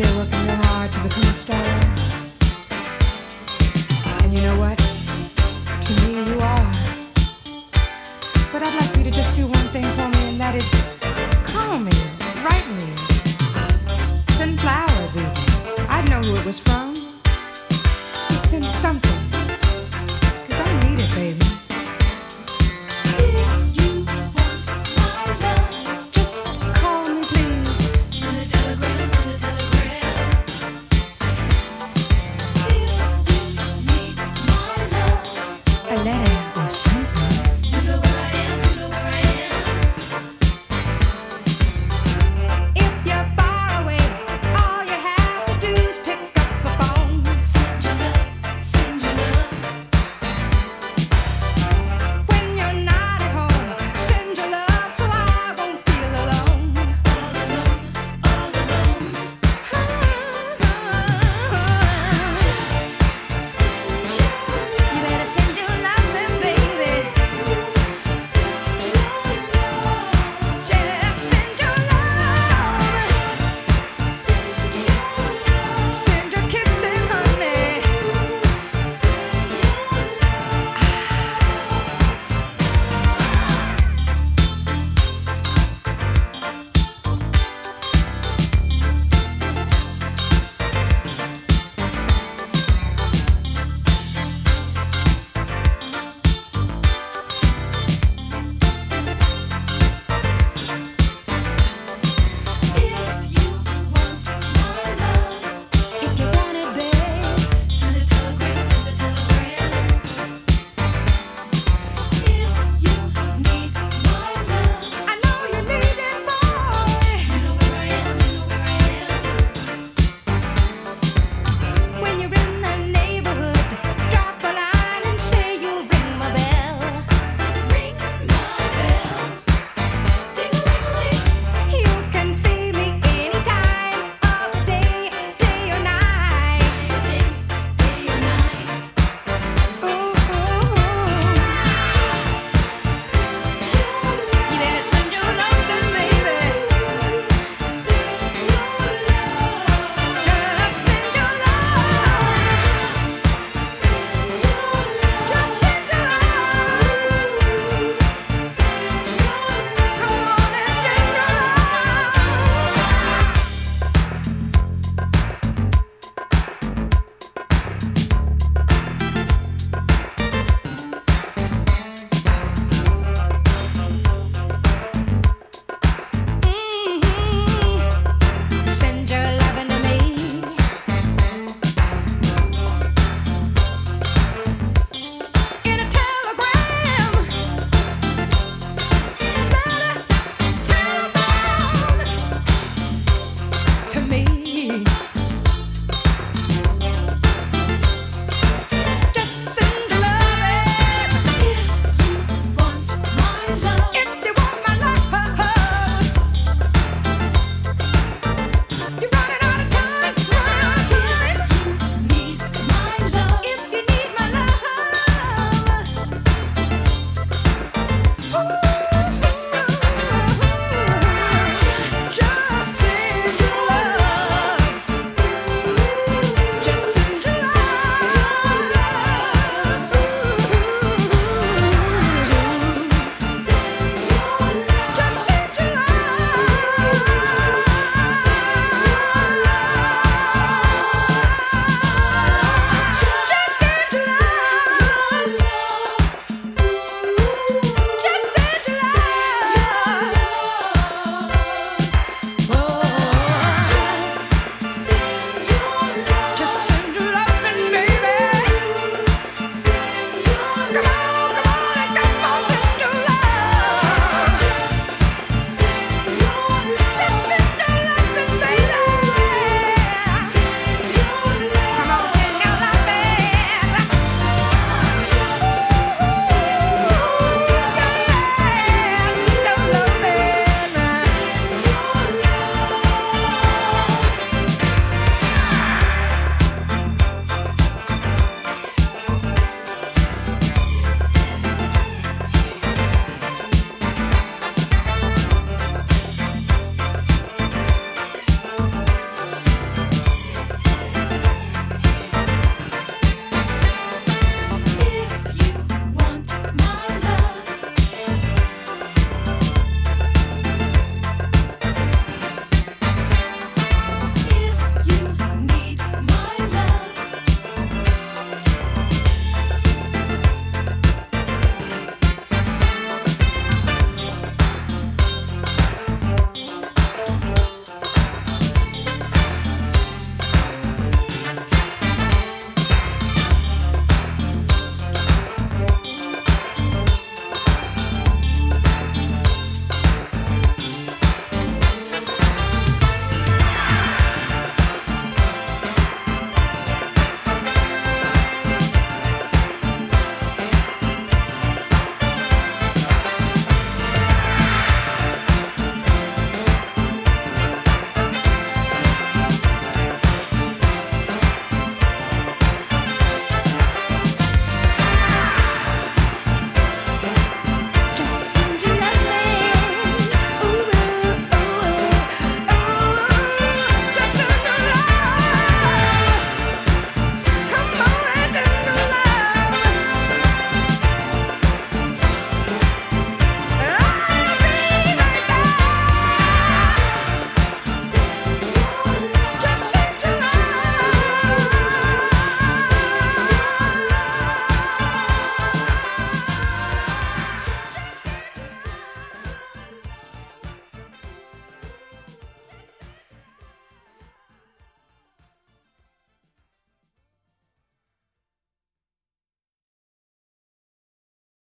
They're working real hard to become a star. And you know what? To me, you are. But I'd like you to just do one thing for me, and that is call me, write me, send flowers even. I'd know who it was from.